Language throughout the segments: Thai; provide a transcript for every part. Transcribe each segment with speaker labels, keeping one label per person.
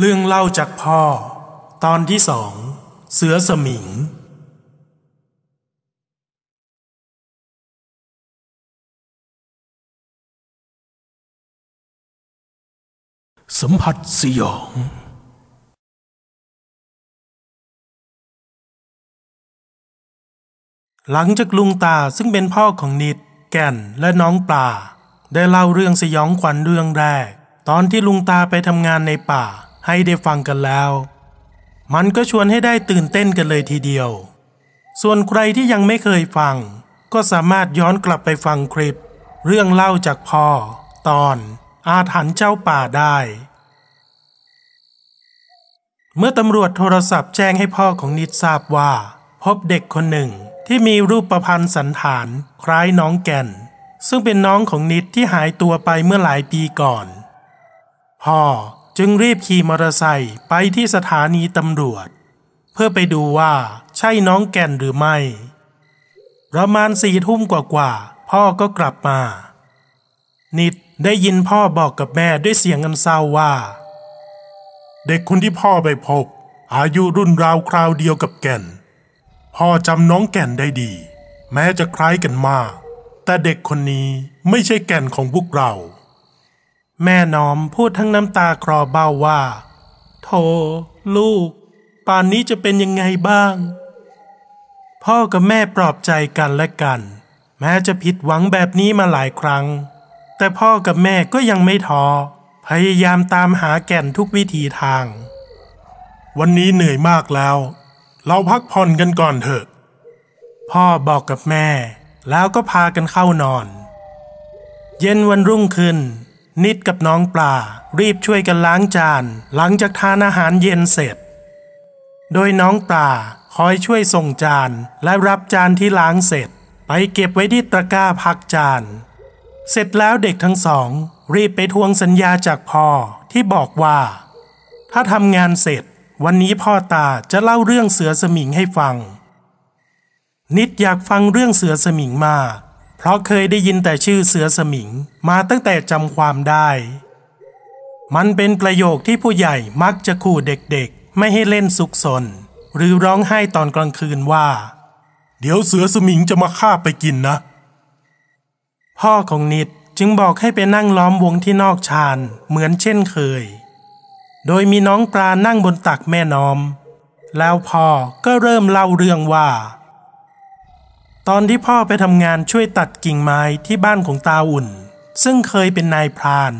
Speaker 1: เรื่องเล่าจากพ่อ ตอนที่สอง เสือสมิง สัมผัสสยอง หลังจากลุงตาซึ่งเป็นพ่อของนิด แก่นและน้องปลา ได้เล่าเรื่องสยองขวัญเรื่องแรก ตอนที่ลุงตาไปทำงานในป่า ให้ได้ฟังกันแล้ว มันก็ชวนให้ได้ตื่นเต้นกันเลยทีเดียว ส่วนใครที่ยังไม่เคยฟัง ก็สามารถย้อนกลับไปฟังคลิป เรื่องเล่าจากพ่อ ตอน อาถรรพ์เจ้าป่าได้ เมื่อตำรวจโทรศัพท์แจ้งให้พ่อของนิดทราบว่า พบเด็กคนหนึ่งที่มีรูปประพันธ์สันฐานคล้ายน้องแก่น ซึ่งเป็นน้องของนิดที่หายตัวไปเมื่อหลายปีก่อน พ่อ จึงรีบขี่มอเตอร์ไซค์ไปที่สถานีตำรวจ เพื่อไปดูว่าใช่น้องแก่นหรือไม่ ประมาณสี่ทุ่มกว่าๆพ่อก็กลับมา นิดได้ยินพ่อบอกกับแม่ด้วยเสียงอันเศร้าว่า เด็กคนที่พ่อไปพบ อายุรุ่นราวคราวเดียวกับแก่น พ่อจำน้องแก่นได้ดี แม้จะคล้ายกันมาก แต่เด็กคนนี้ไม่ใช่แก่นของพวกเรา แม่น้อมพูดทั้งน้ำตาคลอเบ้าว่า โธลูก ป่านนี้จะเป็นยังไงบ้าง พ่อกับแม่ปลอบใจกันและกัน แม้จะผิดหวังแบบนี้มาหลายครั้ง แต่พ่อกับแม่ก็ยังไม่ท้อพยายามตามหาแก่นทุกวิธีทาง วันนี้เหนื่อยมากแล้ว เราพักผ่อนกันก่อนเถอะ พ่อบอกกับแม่ แล้วก็พากันเข้านอน เย็นวันรุ่งขึ้น นิดกับน้องปลา รีบช่วยกันล้างจาน หลังจากทานอาหารเย็นเสร็จ โดยน้องปลาคอยช่วยส่งจานและรับจานที่ล้างเสร็จ ไปเก็บไว้ที่ตะกร้าพักจาน เสร็จแล้วเด็กทั้งสอง รีบไปทวงสัญญาจากพ่อที่บอกว่า ถ้าทำงานเสร็จ วันนี้พ่อตาจะเล่าเรื่องเสือสมิงให้ฟัง นิดอยากฟังเรื่องเสือสมิงมาก เพราะเคยได้ยินแต่ชื่อเสือสมิงมาตั้งแต่จำความได้ มันเป็นประโยคที่ผู้ใหญ่มักจะขู่เด็กๆ ไม่ให้เล่นซุกซนหรือร้องไห้ตอนกลางคืนว่า เดี๋ยวเสือสมิงจะมาฆ่าไปกินนะ พ่อของนิดจึงบอกให้ไปนั่งล้อมวงที่นอกชานเหมือนเช่นเคย โดยมีน้องปลานั่งบนตักแม่น้อม แล้วพ่อก็เริ่มเล่าเรื่องว่า ตอนที่พ่อไปทำงานช่วยตัดกิ่งไม้ที่บ้านของตาอุ่น ซึ่งเคยเป็นนายพราน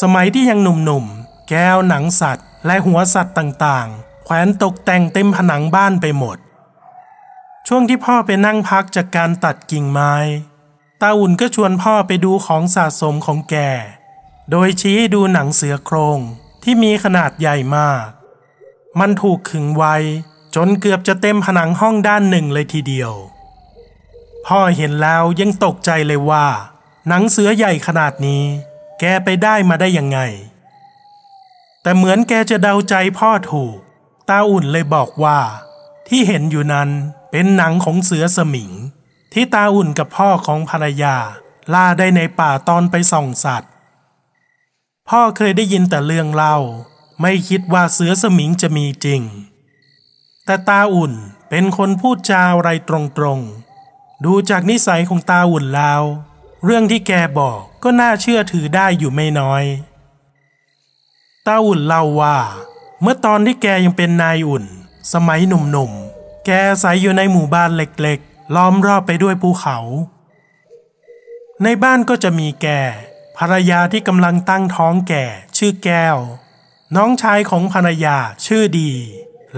Speaker 1: สมัยที่ยังหนุ่มๆ แก้วหนังสัตว์ และหัวสัตว์ต่างๆ แขวนตกแต่งเต็มผนังบ้านไปหมด ช่วงที่พ่อไปนั่งพักจากการตัดกิ่งไม้ ตาอุ่นก็ชวนพ่อไปดูของสะสมของแก โดยชี้ให้ดูหนังเสือโครงที่มีขนาดใหญ่มาก มันถูกขึงไว้จนเกือบจะเต็มผนังห้องด้านหนึ่งเลยทีเดียว พ่อเห็นแล้วยังตกใจเลยว่า หนังเสือใหญ่ขนาดนี้ แกไปได้มาได้ยังไง แต่เหมือนแกจะเดาใจพ่อถูก ตาอุ่นเลยบอกว่า ที่เห็นอยู่นั้นเป็นหนังของเสือสมิง ที่ตาอุ่นกับพ่อของภรรยา ล่าได้ในป่าตอนไปส่องสัตว์ พ่อเคยได้ยินแต่เรื่องเล่า ไม่คิดว่าเสือสมิงจะมีจริง แต่ตาอุ่นเป็นคนพูดจาอะไรตรงๆ ดูจากนิสัยของตาอุ่นแล้วเรื่องที่แกบอกก็น่าเชื่อถือได้อยู่ไม่น้อย ตาอุ่นเล่าว่า เมื่อตอนที่แกยังเป็นนายอุ่น สมัยหนุ่มๆ แกอาศัยอยู่ในหมู่บ้านเล็กๆ ล้อมรอบไปด้วยภูเขา ในบ้านก็จะมีแก ภรรยาที่กำลังตั้งท้องแก่ชื่อแก้ว น้องชายของภรรยาชื่อดี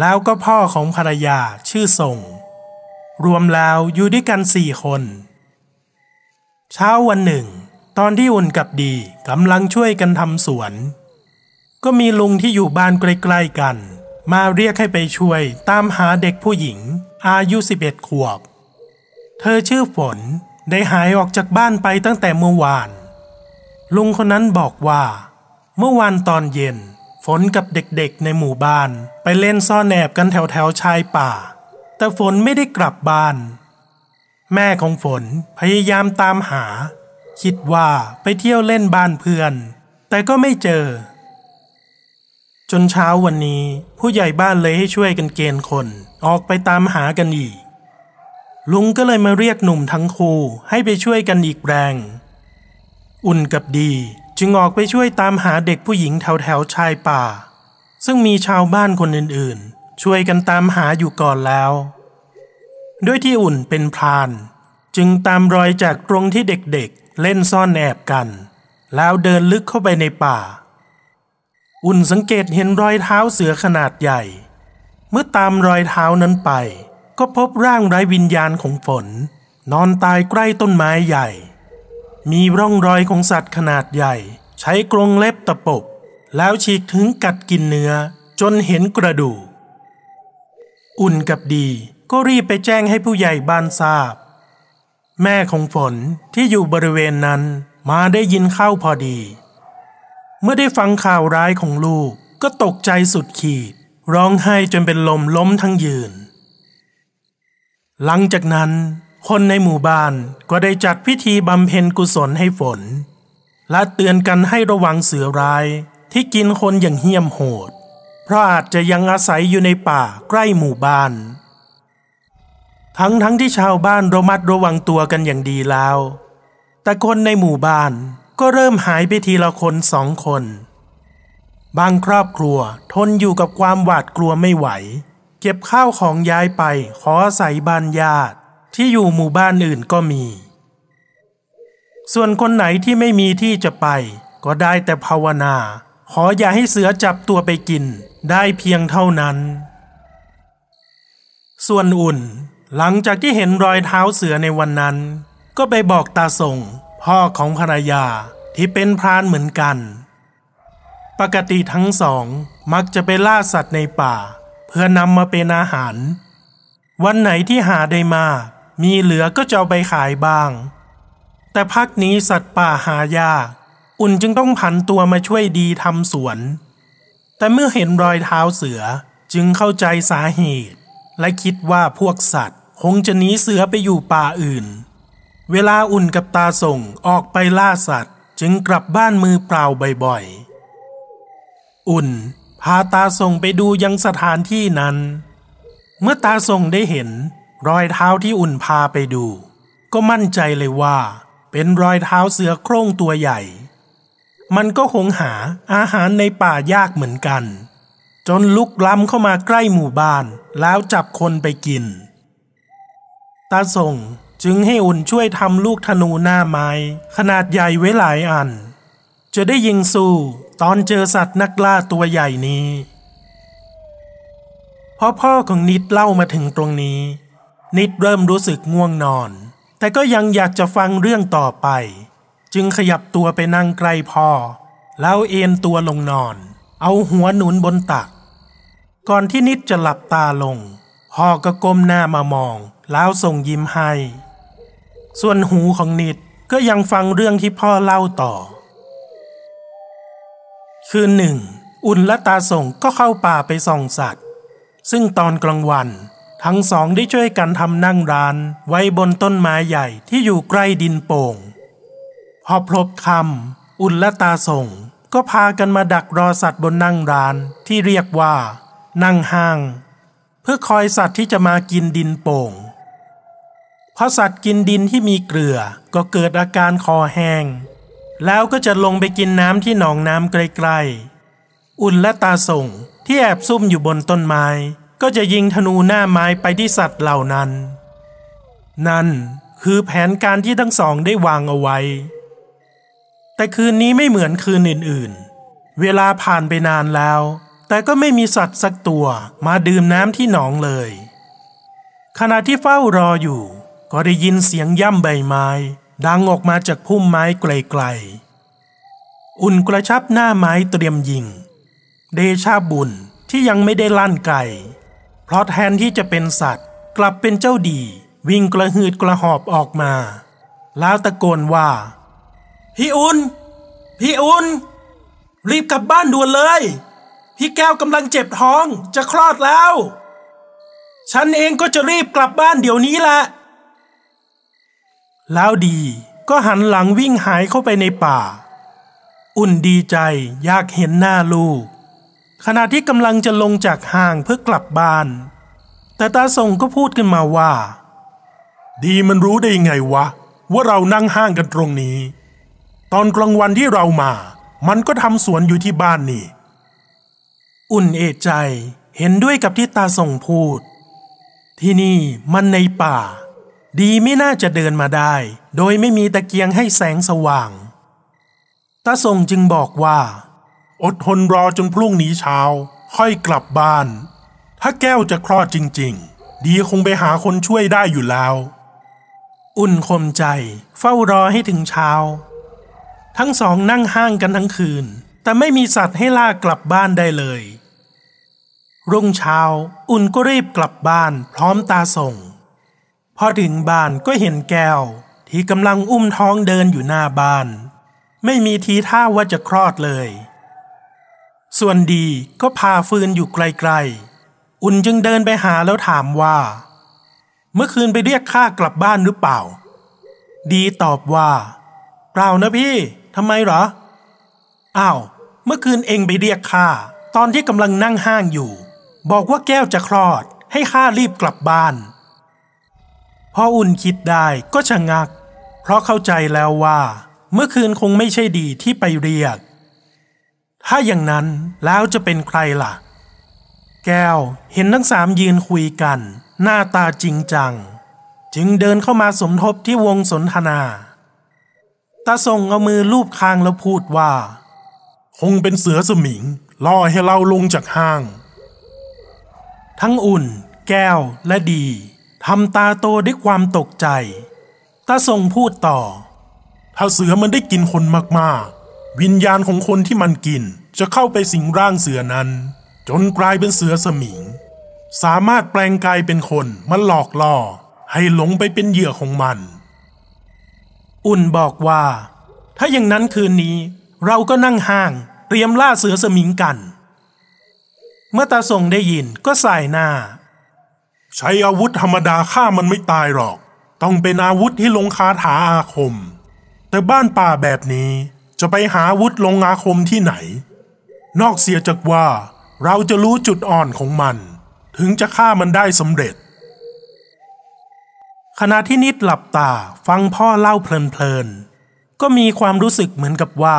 Speaker 1: แล้วก็พ่อของภรรยาชื่อส่ง รวมแล้วอยู่ด้วยกันสี่คน เช้าวันหนึ่ง ตอนที่อุ่นกับดีกำลังช่วยกันทำสวน ก็มีลุงที่อยู่บ้านใกล้ๆกัน มาเรียกให้ไปช่วยตามหาเด็กผู้หญิง อายุ 11 ขวบ เธอชื่อฝนได้หายออกจากบ้านไปตั้งแต่เมื่อวาน ลุงคนนั้นบอกว่า เมื่อวานตอนเย็น ฝนกับเด็กๆในหมู่บ้านไปเล่นซ่อนแอบกันแถวๆชายป่า แต่ฝนไม่ได้กลับบ้าน แม่ของฝนพยายามตามหา คิดว่าไปเที่ยวเล่นบ้านเพื่อน แต่ก็ไม่เจอ จนเช้าวันนี้ผู้ใหญ่บ้านเลยให้ช่วยกันเกณฑ์คนออกไปตามหากันอีก ลุงก็เลยมาเรียกหนุ่มทั้งคู่ให้ไปช่วยกันอีกแรง อุ่นกับดีจึงออกไปช่วยตามหาเด็กผู้หญิงแถวแถวชายป่า ซึ่งมีชาวบ้านคนอื่นๆ ช่วยกันตามหาอยู่ก่อนแล้ว ด้วยที่อุ่นเป็นพราน จึงตามรอยจากตรงที่เด็กๆ เล่นซ่อนแอบกัน แล้วเดินลึกเข้าไปในป่า อุ่นสังเกตเห็นรอยเท้าเสือขนาดใหญ่ เมื่อตามรอยเท้านั้นไป ก็พบร่างไร้วิญญาณของฝน นอนตายใกล้ต้นไม้ใหญ่ มีร่องรอยของสัตว์ขนาดใหญ่ ใช้กรงเล็บตะปบ แล้วฉีกถึงกัดกินเนื้อจนเห็นกระดูก อุ่นกับดีก็รีบไปแจ้งให้ผู้ใหญ่บ้านทราบ แม่ของฝนที่อยู่บริเวณนั้นมาได้ยินเข้าพอดี เมื่อได้ฟังข่าวร้ายของลูกก็ตกใจสุดขีด ร้องไห้จนเป็นลมล้มทั้งยืน หลังจากนั้น คนในหมู่บ้านก็ได้จัดพิธีบำเพ็ญกุศลให้ฝน และเตือนกันให้ระวังเสือร้ายที่กินคนอย่างเหี้ยมโหด เพราะอาจจะยังอาศัยอยู่ในป่าใกล้หมู่บ้าน ทั้งทั้งที่ชาวบ้านระมัดระวังตัวกันอย่างดีแล้ว แต่คนในหมู่บ้านก็เริ่มหายไปทีละคนสองคน บางครอบครัวทนอยู่กับความหวาดกลัวไม่ไหว เก็บข้าวของย้ายไปขออาศัยบ้านญาติที่อยู่หมู่บ้านอื่นก็มี ส่วนคนไหนที่ไม่มีที่จะไปก็ได้แต่ภาวนา ขออย่าให้เสือจับตัวไปกินได้เพียงเท่านั้น ส่วนอุ่นหลังจากที่เห็นรอยเท้าเสือในวันนั้น ก็ไปบอกตาส่ง พ่อของภรรยาที่เป็นพรานเหมือนกัน ปกติทั้งสองมักจะไปล่าสัตว์ในป่า เพื่อนำมาเป็นอาหาร วันไหนที่หาได้มาก มีเหลือก็จะเอาไปขายบ้าง แต่พักนี้สัตว์ป่าหายาก อุ่นจึงต้องผันตัวมาช่วยดีทำสวน แต่เมื่อเห็นรอยเท้าเสือจึงเข้าใจสาเหตุ และคิดว่าพวกสัตว์คงจะหนีเสือไปอยู่ป่าอื่น เวลาอุ่นกับตาส่งออกไปล่าสัตว์ จึงกลับบ้านมือเปล่าบ่อยๆ อุ่นพาตาส่งไปดูยังสถานที่นั้น เมื่อตาส่งได้เห็น รอยเท้าที่อุ่นพาไปดู ก็มั่นใจเลยว่า เป็นรอยเท้าเสือโคร่งตัวใหญ่ มันก็คงหาอาหารในป่ายากเหมือนกัน จนลุกล้ำเข้ามาใกล้หมู่บ้าน แล้วจับคนไปกิน ตาส่งจึงให้อุ่นช่วยทำลูกธนูหน้าไม้ ขนาดใหญ่ไว้หลายอัน จะได้ยิงสู้ตอนเจอสัตว์นักล่าตัวใหญ่นี้พอพ่อของนิดเล่ามาถึงตรงนี้ นิดเริ่มรู้สึกง่วงนอน แต่ก็ยังอยากจะฟังเรื่องต่อไป จึงขยับตัวไปนั่งใกล้พ่อ แล้วเอนตัวลงนอน เอาหัวหนุนบนตัก ก่อนที่นิดจะหลับตาลง พ่อก็ก้มหน้ามามอง แล้วส่งยิ้มให้ ส่วนหูของนิดก็ยังฟังเรื่องที่พ่อเล่าต่อ คืนหนึ่ง อุ่นและตาส่งก็เข้าป่าไปส่องสัตว์ ซึ่งตอนกลางวันทั้งสองได้ช่วยกันทำนั่งร้านไว้บนต้นไม้ใหญ่ที่อยู่ใกล้ดินโป่ง พอพลบคำอุ่นและตาส่ง ก็พากันมาดักรอสัตว์บนนั่งร้านที่เรียกว่า นั่งห้าง เพื่อคอยสัตว์ที่จะมากินดินโป่งพอสัตว์กินดินที่มีเกลือก็เกิดอาการคอแห้ง แล้วก็จะลงไปกินน้ำที่หนองน้ำใกลๆ อุ่นและตาส่งที่แอบซุ่มอยู่บนต้นไม้ ก็จะยิงธนูหน้าไม้ไปที่สัตว์เหล่านั้น นั่นคือแผนการที่ทั้งสองได้วางเอาไว้ แต่คืนนี้ไม่เหมือนคืนอื่นๆ เวลาผ่านไปนานแล้ว แต่ก็ไม่มีสัตว์สักตัวมาดื่มน้ำที่หนองเลย ขณะที่เฝ้ารออยู่ ก็ได้ยินเสียงย่ำใบไม้ ดังออกมาจากพุ่มไม้ไกลๆ อุ่นกระชับหน้าไม้เตรียมยิง เดชาบุญที่ยังไม่ได้ลั่นไก่ เพราะแทนที่จะเป็นสัตว์ กลับเป็นเจ้าดี วิ่งกระหืดกระหอบออกมา แล้วตะโกนว่า พี่อุ่น พี่อุ่น รีบกลับบ้านด่วนเลย พี่แก้วกำลังเจ็บท้องจะคลอดแล้ว ฉันเองก็จะรีบกลับบ้านเดี๋ยวนี้แหละ แล้วดีก็หันหลังวิ่งหายเข้าไปในป่า อุ่นดีใจอยากเห็นหน้าลูก ขณะที่กำลังจะลงจากห้างเพื่อกลับบ้าน แต่ตาส่งก็พูดขึ้นมาว่า ดีมันรู้ได้ยังไงวะ ว่าเรานั่งห้างกันตรงนี้ อนกลางวันที่เรามา มันก็ทำสวนอยู่ที่บ้านนี่ อุ่นเอใจเห็นด้วยกับที่ตาส่งพูด ที่นี่มันในป่า ดีไม่น่าจะเดินมาได้ โดยไม่มีตะเกียงให้แสงสว่าง ตาส่งจึงบอกว่า อดทนรอจนพรุ่งนี้เช้า ค่อยกลับบ้าน ถ้าแก้วจะคลอดจริง ๆ ดีคงไปหาคนช่วยได้อยู่แล้ว อุ่นคมใจ เฝ้ารอให้ถึงเช้า ทั้งสองนั่งห้างกันทั้งคืน แต่ไม่มีสัตว์ให้ลากกลับบ้านได้เลย รุ่งเช้า อุ่นก็รีบกลับบ้านพร้อมตาส่ง พอถึงบ้านก็เห็นแก้ว ที่กำลังอุ้มท้องเดินอยู่หน้าบ้าน ไม่มีทีท่าว่าจะคลอดเลย ส่วนดีก็พาฟืนอยู่ไกลๆ อุ่นจึงเดินไปหาแล้วถามว่า เมื่อคืนไปเรียกข้ากลับบ้านหรือเปล่า ดีตอบว่า เปล่านะพี่ ทำไมเหรอ อ้าว เมื่อคืนเองไปเรียกข้าตอนที่กำลังนั่งห้างอยู่ บอกว่าแก้วจะคลอด ให้ข้ารีบกลับบ้าน พออุ่นคิดได้ก็ชะงัก เพราะเข้าใจแล้วว่า เมื่อคืนคงไม่ใช่ดีที่ไปเรียก ถ้าอย่างนั้นแล้วจะเป็นใครล่ะ แก้วเห็นทั้งสามยืนคุยกัน หน้าตาจริงจัง จึงเดินเข้ามาสมทบที่วงสนทนา ตาส่งเอามือลูบคางแล้วพูดว่า คงเป็นเสือสมิงล่อให้เราลงจากห้าง ทั้งอุ่น แก้วและดีทำตาโตด้วยความตกใจตาส่งพูดต่อ ถ้าเสือมันได้กินคนมากๆ วิญญาณของคนที่มันกินจะเข้าไปสิงร่างเสือนั้น จนกลายเป็นเสือสมิง สามารถแปลงกายเป็นคนมันหลอกล่อ ให้หลงไปเป็นเหยื่อของมัน อุ่นบอกว่า ถ้าอย่างนั้นคืนนี้ เราก็นั่งห้างเตรียมล่าเสือสมิงกัน เมื่อตาส่งได้ยินก็สายหน้า ใช้อาวุธธรรมดาฆ่ามันไม่ตายหรอก ต้องเป็นอาวุธที่ลงคาถาอาคม แต่บ้านป่าแบบนี้จะไปหาอาวุธลงอาคมที่ไหน นอกเสียจากว่าเราจะรู้จุดอ่อนของมัน ถึงจะฆ่ามันได้สำเร็จ ขณะที่นิดหลับตาฟังพ่อเล่าเพลินๆ ก็มีความรู้สึกเหมือนกับว่า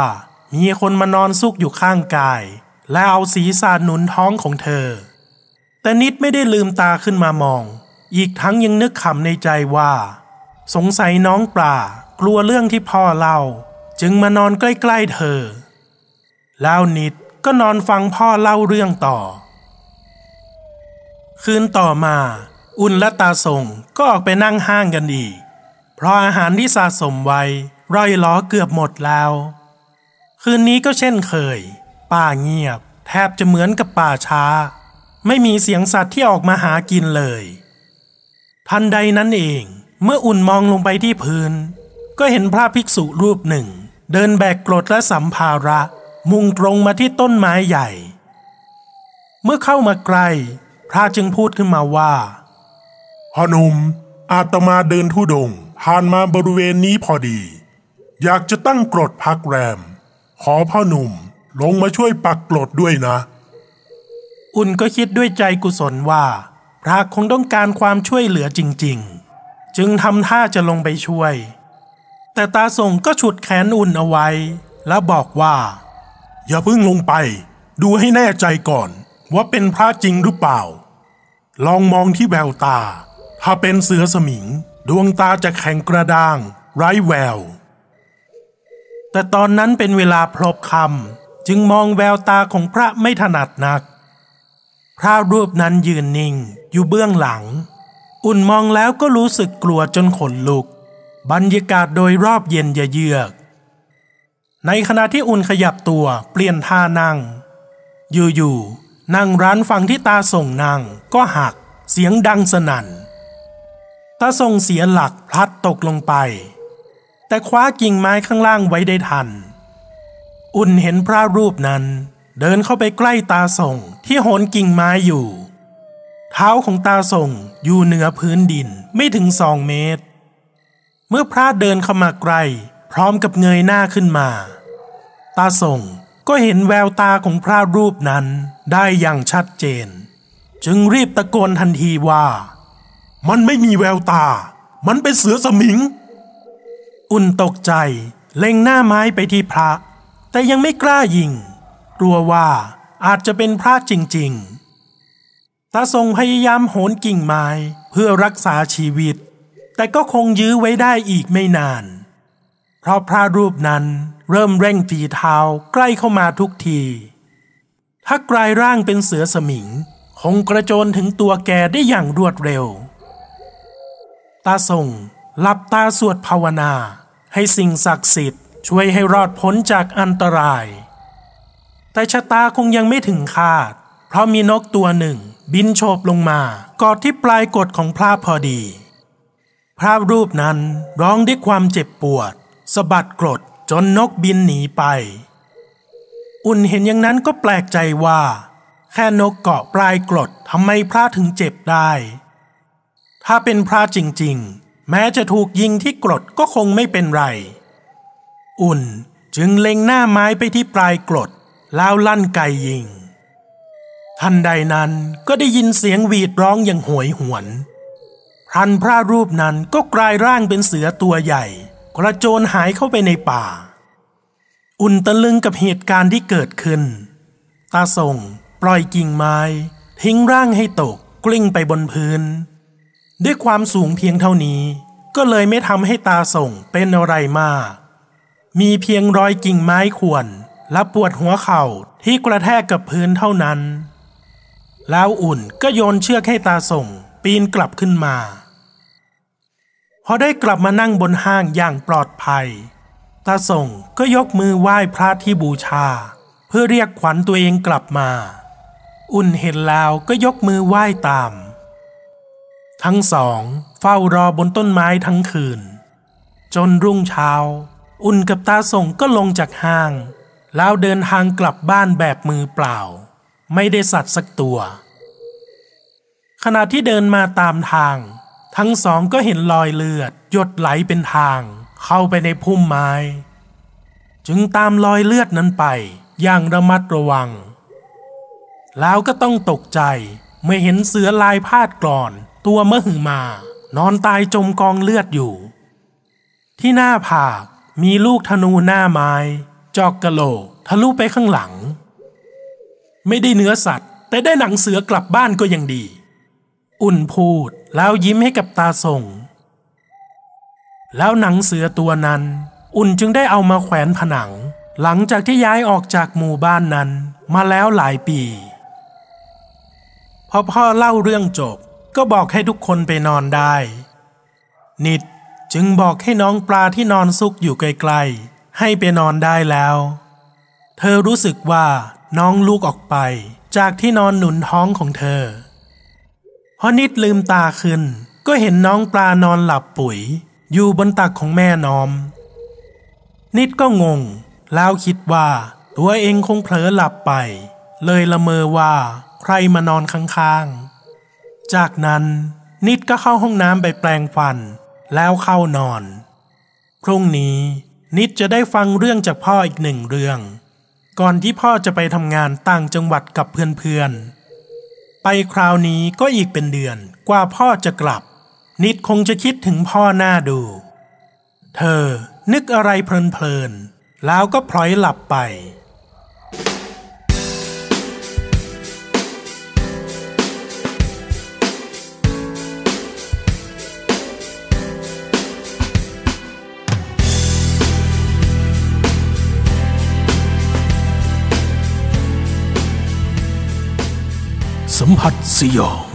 Speaker 1: มีคนมานอนซุกอยู่ข้างกาย และเอาศีรษะหนุนท้องของเธอ แต่นิดไม่ได้ลืมตาขึ้นมามอง อีกทั้งยังนึกขำในใจว่า สงสัยน้องปลากลัวเรื่องที่พ่อเล่า จึงมานอนใกล้ๆเธอ แล้วนิดก็นอนฟังพ่อเล่าเรื่องต่อ คืนต่อมา อุ่นและตาส่งก็ออกไปนั่งห้างกันอีก เพราะอาหารที่สะสมไว้ร่อยล้อเกือบหมดแล้ว คืนนี้ก็เช่นเคย ป่าเงียบ แทบจะเหมือนกับป่าช้า ไม่มีเสียงสัตว์ที่ออกมาหากินเลย ทันใดนั้นเองเมื่ออุ่นมองลงไปที่พื้น ก็เห็นพระภิกษุรูปหนึ่ง เดินแบกกรดและสัมภาระ มุ่งตรงมาที่ต้นไม้ใหญ่ เมื่อเข้ามาใกล้พระจึงพูดขึ้นมาว่า
Speaker 2: พ่อหนุ่มอาตมาเดินทุดงค์ผ่านมาบริเวณนี้พอดี อยากจะตั้งกรดพักแรม ขอพ่อหนุ่มลงมาช่วยปักกรดด้วยนะ
Speaker 1: อุ่นก็คิดด้วยใจกุศลว่า พระคงต้องการความช่วยเหลือจริง ๆ จึงทำท่าจะลงไปช่วย แต่ตาส่งก็ฉุดแขนอุ่นเอาไว้ แล้วบอกว่า
Speaker 2: อย่าเพิ่งลงไป ดูให้แน่ใจก่อน ว่าเป็นพระจริงหรือเปล่า ลองมองที่แววตา ถ้าเป็นเสือสมิง ดวงตาจะแข็งกระด้าง ไร้แวว
Speaker 1: แต่ตอนนั้นเป็นเวลาพลบคำจึงมองแววตาของพระไม่ถนัดนัก พระรูปนั้นยืนนิ่งอยู่เบื้องหลัง อุ่นมองแล้วก็รู้สึกกลัวจนขนลุก บรรยากาศโดยรอบเย็นเยือกในขณะที่อุ่นขยับตัวเปลี่ยนท่านั่ง อยู่ๆนั่งร้านฟังที่ตาส่งนั่งก็หักเสียงดังสนั่น ตาส่งเสียหลักพลัดตกลงไป แต่คว้ากิ่งไม้ข้างล่างไว้ได้ทัน อุ่นเห็นพระรูปนั้น เดินเข้าไปใกล้ตาส่งที่โหนกิ่งไม้อยู่ เท้าของตาส่งอยู่เหนือพื้นดินไม่ถึงสองเมตร เมื่อพระเดินเข้ามาใกล้พร้อมกับเงยหน้าขึ้นมา ตาส่งก็เห็นแววตาของพระรูปนั้นได้อย่างชัดเจน จึงรีบตะโกนทันทีว่า
Speaker 2: มันไม่มีแววตา มันเป็นเสือสมิง
Speaker 1: อุ่นตกใจ เล็งหน้าไม้ไปที่พระ แต่ยังไม่กล้ายิง กลัวว่าอาจจะเป็นพระจริงๆ ตาทรงพยายามโหนกิ่งไม้เพื่อรักษาชีวิต แต่ก็คงยื้อไว้ได้อีกไม่นาน เพราะพระรูปนั้นเริ่มเร่งฝีเท้าใกล้เข้ามาทุกที ถ้ากลายร่างเป็นเสือสมิง คงกระโจนถึงตัวแกได้อย่างรวดเร็ว ตาส่ง หลับตาสวดภาวนา ให้สิ่งศักดิ์สิทธิ์ ช่วยให้รอดพ้นจากอันตราย แต่ชะตาคงยังไม่ถึงคาด เพราะมีนกตัวหนึ่ง บินโฉบลงมากอดที่ปลายกดของพระพอดี พระรูปนั้นร้องด้วยความเจ็บปวดสะบัดกรดจนนกบินหนีไป อุ่นเห็นอย่างนั้นก็แปลกใจว่า แค่นกเกาะปลายกรดทำไมพระถึงเจ็บได้ ถ้าเป็นพระจริงๆ แม้จะถูกยิงที่กรดก็คงไม่เป็นไร อุ่นจึงเล็งหน้าไม้ไปที่ปลายกรดแล้วลั่นไกยิง ทันใดนั้นก็ได้ยินเสียงหวีดร้องอย่างหวยหวนพรันพระรูปนั้นก็กลายร่างเป็นเสือตัวใหญ่ กระโจนหายเข้าไปในป่า อุ่นตะลึงกับเหตุการณ์ที่เกิดขึ้น ตาส่งปล่อยกิ่งไม้ ทิ้งร่างให้ตกกลิ้งไปบนพื้น ด้วยความสูงเพียงเท่านี้ ก็เลยไม่ทำให้ตาส่งเป็นอะไรมาก มีเพียงรอยกิ่งไม้ข่วนและปวดหัวเข่าที่กระแทกกับพื้นเท่านั้น แล้วอุ่นก็โยนเชือกให้ตาส่งปีนกลับขึ้นมา พอได้กลับมานั่งบนห้างอย่างปลอดภัย ตาส่งก็ยกมือไหว้พระที่บูชา เพื่อเรียกขวัญตัวเองกลับมา อุ่นเห็นแล้วก็ยกมือไหว้ตาม ทั้งสองเฝ้ารอบนต้นไม้ทั้งคืน จนรุ่งเช้า อุ่นกับตาส่งก็ลงจากห้าง แล้วเดินทางกลับบ้านแบบมือเปล่า ไม่ได้สัตว์สักตัว ขณะที่เดินมาตามทาง ทั้งสองก็เห็นรอยเลือดหยดไหลเป็นทาง เข้าไปในพุ่มไม้ จึงตามรอยเลือดนั้นไปอย่างระมัดระวัง แล้วก็ต้องตกใจเมื่อเห็นเสือลายพาดกรอน ตัวมหึมา นอนตายจมกองเลือดอยู่ ที่หน้าผากมีลูกธนูหน้าไม้ จอกกะโหลกทะลุไปข้างหลัง ไม่ได้เนื้อสัตว์ แต่ได้หนังเสือกลับบ้านก็ยังดี อุ่นพูดแล้วยิ้มให้กับตาส่ง แล้วหนังเสือตัวนั้น อุ่นจึงได้เอามาแขวนผนัง หลังจากที่ย้ายออกจากหมู่บ้านนั้นมาแล้วหลายปีพอพ่อเล่าเรื่องจบ ก็บอกให้ทุกคนไปนอนได้ นิดจึงบอกให้น้องปลาที่นอนซุกอยู่ไกลๆ ให้ไปนอนได้แล้ว เธอรู้สึกว่าน้องลูกออกไป จากที่นอนหนุนท้องของเธอ พอนิดลืมตาขึ้น ก็เห็นน้องปลานอนหลับปุ๋ย อยู่บนตักของแม่น้อม นิดก็งง แล้วคิดว่า ตัวเองคงเผลอหลับไป เลยละเมอว่า ใครมานอนข้างๆ จากนั้นนิดก็เข้าห้องน้ำไปแปลงฟัน แล้วเข้านอน พรุ่งนี้นิดจะได้ฟังเรื่องจากพ่ออีกหนึ่งเรื่อง ก่อนที่พ่อจะไปทำงานต่างจังหวัดกับเพื่อนๆ ไปคราวนี้ก็อีกเป็นเดือนกว่าพ่อจะกลับ นิดคงจะคิดถึงพ่อหน้าดู เธอนึกอะไรเพลินๆ แล้วก็พลอยหลับไป
Speaker 2: สัมผัสสยอง